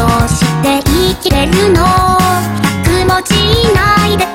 どうして生きてるの？百文字以内で